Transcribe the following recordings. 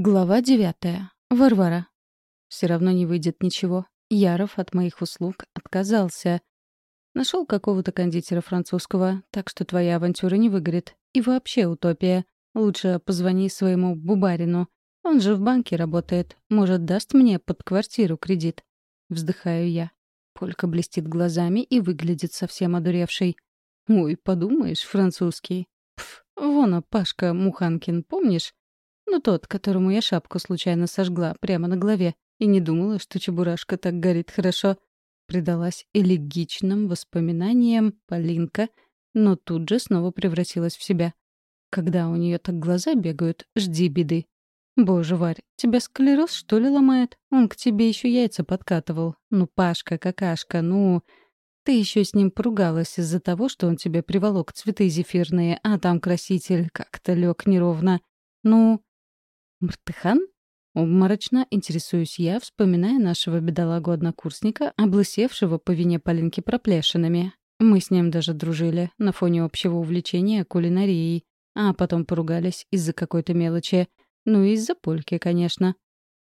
Глава девятая. Варвара. Все равно не выйдет ничего. Яров от моих услуг отказался. Нашел какого-то кондитера французского, так что твоя авантюра не выгорит. И вообще утопия. Лучше позвони своему бубарину. Он же в банке работает. Может, даст мне под квартиру кредит. Вздыхаю я. Полька блестит глазами и выглядит совсем одуревшей. Ой, подумаешь, французский. Пф, вон, а Пашка Муханкин, помнишь? Ну, тот, которому я шапку случайно сожгла прямо на голове и не думала, что чебурашка так горит хорошо. Предалась элегичным воспоминаниям Полинка, но тут же снова превратилась в себя. Когда у нее так глаза бегают, жди беды. Боже, Варь, тебя склероз, что ли, ломает? Он к тебе еще яйца подкатывал. Ну, Пашка, какашка, ну... Ты еще с ним поругалась из-за того, что он тебе приволок цветы зефирные, а там краситель как-то лег неровно. Ну, Мртыхан? Обморочно интересуюсь я, вспоминая нашего бедолагу-однокурсника, облысевшего по вине Полинки проплешинами. Мы с ним даже дружили на фоне общего увлечения кулинарией, а потом поругались из-за какой-то мелочи. Ну, из-за польки, конечно.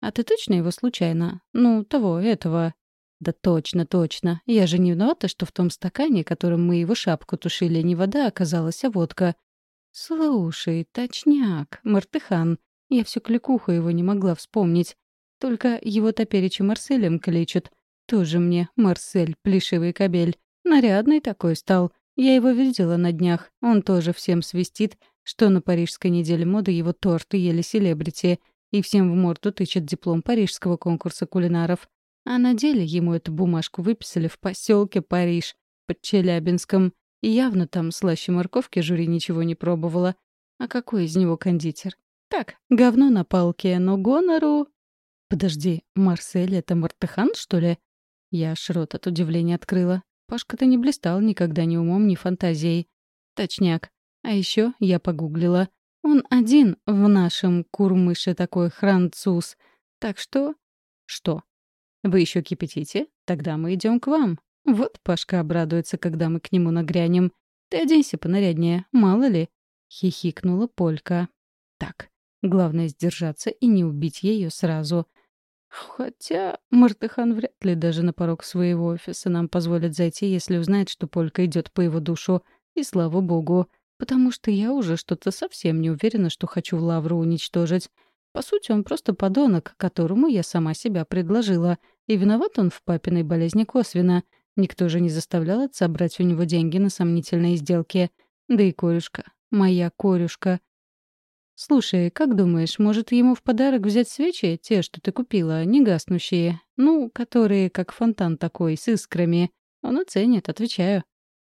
А ты точно его случайно? Ну, того, этого. Да точно, точно. Я же не виновата, что в том стакане, которым мы его шапку тушили, не вода оказалась, а водка. Слушай, точняк, Мартыхан. Я всю кликуху его не могла вспомнить. Только его топеречи Марселем кличут. Тоже мне Марсель, плешивый кобель. Нарядный такой стал. Я его видела на днях. Он тоже всем свистит, что на Парижской неделе моды его торты ели селебрити, и всем в морду тычет диплом парижского конкурса кулинаров. А на деле ему эту бумажку выписали в поселке Париж, под Челябинском. И явно там слаще морковки жюри ничего не пробовала. А какой из него кондитер? Так, говно на палке, но гонору... Подожди, Марсель — это Мартыхан, что ли? Я аж рот от удивления открыла. Пашка-то не блистал никогда ни умом, ни фантазией. Точняк. А еще я погуглила. Он один в нашем курмыше такой француз. Так что... Что? Вы еще кипятите? Тогда мы идем к вам. Вот Пашка обрадуется, когда мы к нему нагрянем. Ты оденься понаряднее, мало ли. Хихикнула Полька. Так, Главное — сдержаться и не убить ее сразу. Хотя Мартыхан вряд ли даже на порог своего офиса нам позволит зайти, если узнает, что Полька идет по его душу. И слава богу, потому что я уже что-то совсем не уверена, что хочу Лавру уничтожить. По сути, он просто подонок, которому я сама себя предложила. И виноват он в папиной болезни косвенно. Никто же не заставлял отца брать у него деньги на сомнительные сделки. Да и корюшка, моя корюшка, «Слушай, как думаешь, может, ему в подарок взять свечи, те, что ты купила, не гаснущие? Ну, которые как фонтан такой, с искрами. Он оценит, отвечаю».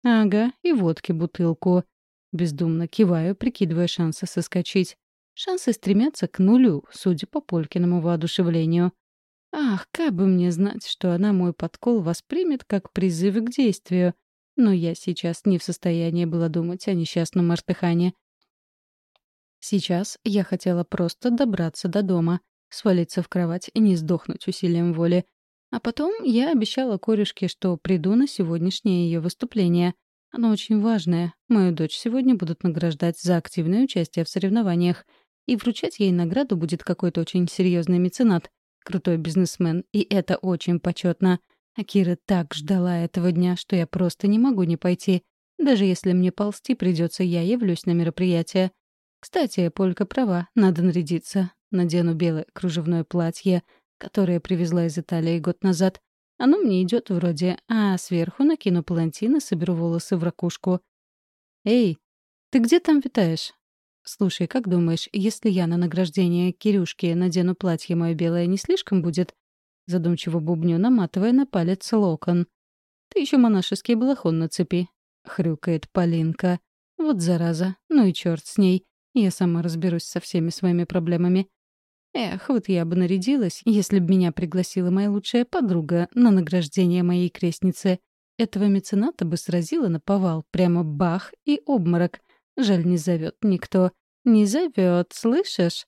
«Ага, и водки бутылку». Бездумно киваю, прикидывая шансы соскочить. Шансы стремятся к нулю, судя по Полькиному воодушевлению. Ах, как бы мне знать, что она мой подкол воспримет как призыв к действию. Но я сейчас не в состоянии была думать о несчастном Артыхане. Сейчас я хотела просто добраться до дома, свалиться в кровать и не сдохнуть усилием воли. А потом я обещала корешке, что приду на сегодняшнее ее выступление. Оно очень важное. Мою дочь сегодня будут награждать за активное участие в соревнованиях. И вручать ей награду будет какой-то очень серьезный меценат, крутой бизнесмен, и это очень почетно. А Кира так ждала этого дня, что я просто не могу не пойти. Даже если мне ползти придется, я явлюсь на мероприятие. Кстати, Полька права, надо нарядиться. Надену белое кружевное платье, которое привезла из Италии год назад. Оно мне идет вроде, а сверху накину палантин и соберу волосы в ракушку. «Эй, ты где там витаешь?» «Слушай, как думаешь, если я на награждение Кирюшки надену платье мое белое, не слишком будет?» Задумчиво бубню, наматывая на палец локон. «Ты еще монашеский балахон нацепи», — хрюкает Полинка. «Вот зараза, ну и черт с ней. Я сама разберусь со всеми своими проблемами. Эх, вот я бы нарядилась, если бы меня пригласила моя лучшая подруга на награждение моей крестницы. Этого мецената бы сразила на повал, прямо бах и обморок. Жаль, не зовет никто. Не зовет, слышишь?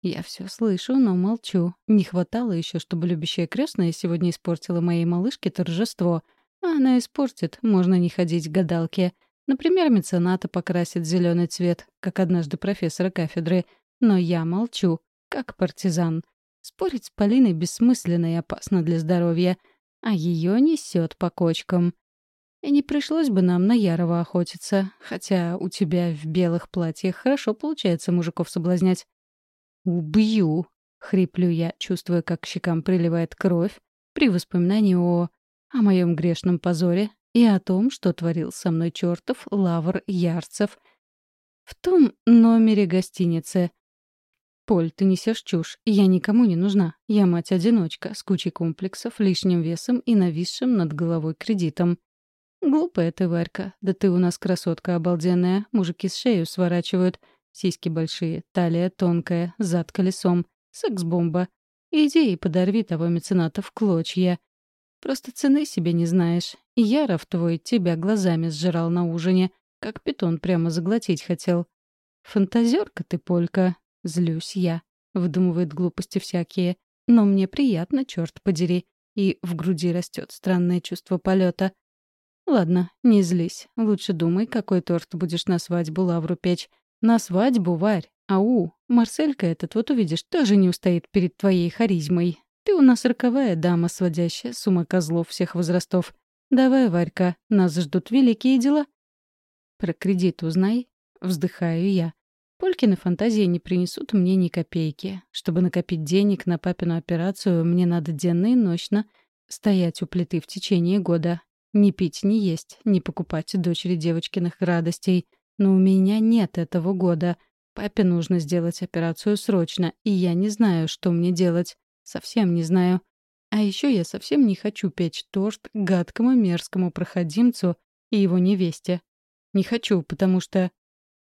Я все слышу, но молчу. Не хватало еще, чтобы любящая крестная сегодня испортила моей малышке торжество. А она испортит, можно не ходить к гадалке. Например, мецената покрасит зеленый цвет, как однажды профессора кафедры. Но я молчу. как партизан. Спорить с Полиной бессмысленно и опасно для здоровья, а ее несет по кочкам. И не пришлось бы нам на Ярова охотиться, хотя у тебя в белых платьях хорошо получается мужиков соблазнять. «Убью!» — хриплю я, чувствуя, как к щекам приливает кровь при воспоминании о... о моем грешном позоре и о том, что творил со мной чертов Лавр Ярцев в том номере гостиницы. «Поль, ты несешь чушь. Я никому не нужна. Я мать-одиночка, с кучей комплексов, лишним весом и нависшим над головой кредитом. «Глупая ты, Варька. Да ты у нас красотка обалденная. Мужики с шею сворачивают. Сиськи большие, талия тонкая, зад колесом. Секс-бомба. Иди и подорви того мецената в клочья. Просто цены себе не знаешь. Яров твой тебя глазами сжирал на ужине, как питон прямо заглотить хотел. Фантазерка ты, Полька. Злюсь я. Выдумывает глупости всякие. Но мне приятно, черт подери. И в груди растет странное чувство полета. Ладно, не злись. Лучше думай, какой торт будешь на свадьбу Лавру печь. На свадьбу, Варь. Ау, Марселька этот, вот увидишь, тоже не устоит перед твоей харизмой. Ты у нас роковая дама, сводящая с ума козлов всех возрастов. Давай, Варька, нас ждут великие дела. Про кредит узнай. Вздыхаю я. Полькины фантазии не принесут мне ни копейки. Чтобы накопить денег на папину операцию, мне надо денно и ночно стоять у плиты в течение года, не пить, не есть, не покупать дочери девочкиных радостей. Но у меня нет этого года. Папе нужно сделать операцию срочно, и я не знаю, что мне делать. Совсем не знаю. А еще я совсем не хочу печь торт гадкому мерзкому проходимцу и его невесте. Не хочу, потому что...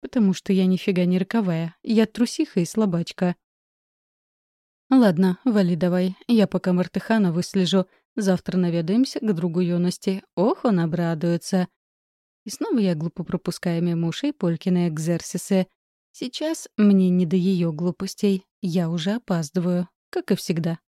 Потому что я нифига не роковая. Я трусиха и слабачка. Ладно, вали давай. Я пока Мартыхана выслежу. Завтра наведаемся к другу юности. Ох, он обрадуется. И снова я глупо пропускаю мимо ушей Полькины экзерсисы. Сейчас мне не до ее глупостей. Я уже опаздываю, как и всегда.